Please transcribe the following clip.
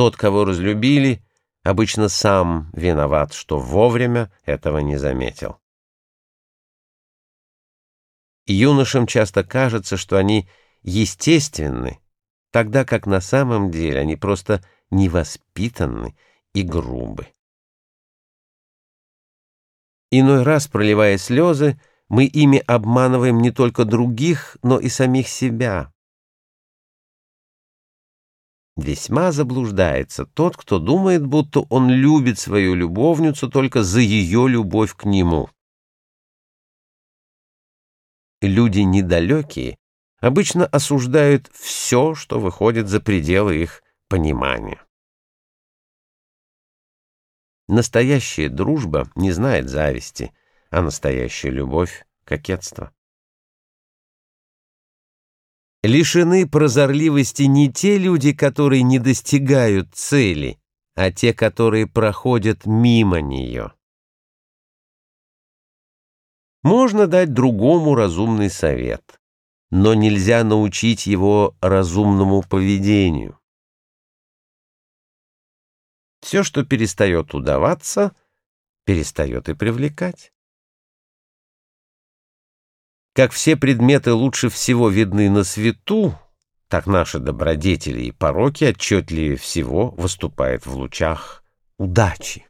тот, кого разлюбили, обычно сам виноват, что вовремя этого не заметил. Юношам часто кажется, что они естественны, тогда как на самом деле они просто невоспитанны и грубы. Иной раз, проливая слезы, мы ими обманываем не только других, но и самих себя. Весьма заблуждается тот, кто думает, будто он любит свою любовницу только за ее любовь к нему. Люди недалекие обычно осуждают все, что выходит за пределы их понимания. Настоящая дружба не знает зависти, а настоящая любовь — кокетство. Лишены прозорливости не те люди, которые не достигают цели, а те, которые проходят мимо нее. Можно дать другому разумный совет, но нельзя научить его разумному поведению. Все, что перестает удаваться, перестает и привлекать. Как все предметы лучше всего видны на свету, так наши добродетели и пороки отчетливее всего выступают в лучах удачи.